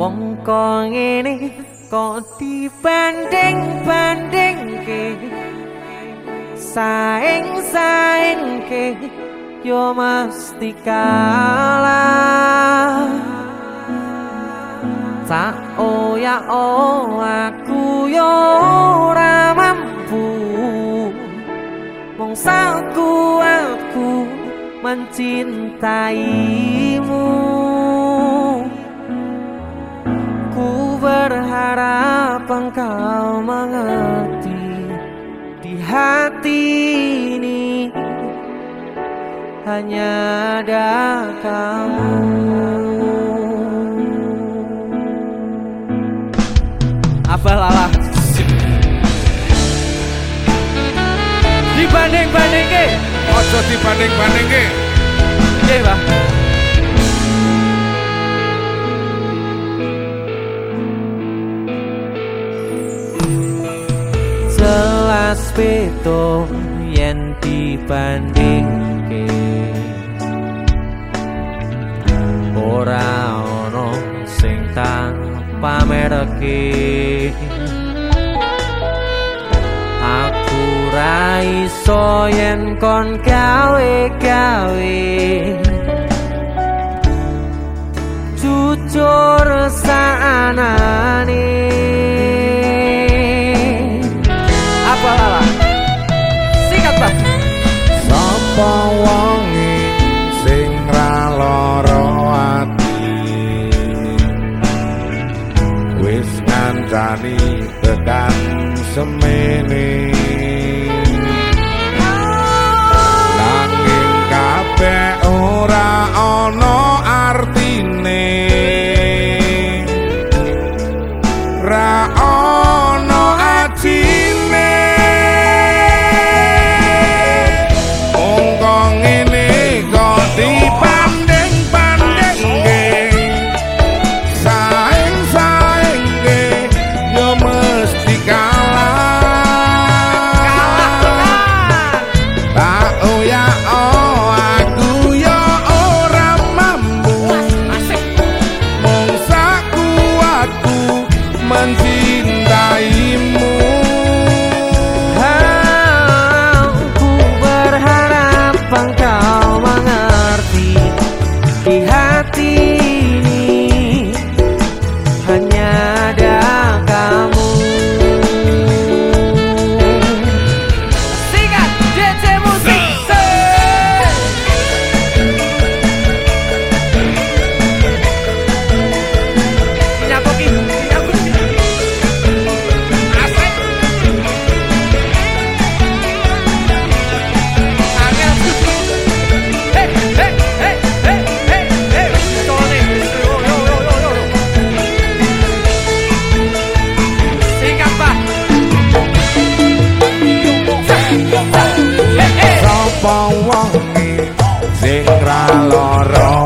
wong kok ngene kok dibanding-bandingke. Saing-saingke yo mesti kalah. Tak oh ya oh aku yo ora mampu. Mong kuatku mencintaimu hanya ada kamu Apa lala Dibanding-bandingke Ojo dibanding banding ke oke pak. Selas betul yang dibanding mereke Aku ra iso yen kon gawe-gawe. Jujur saanane ngancani tekan semene wonge sing ra lara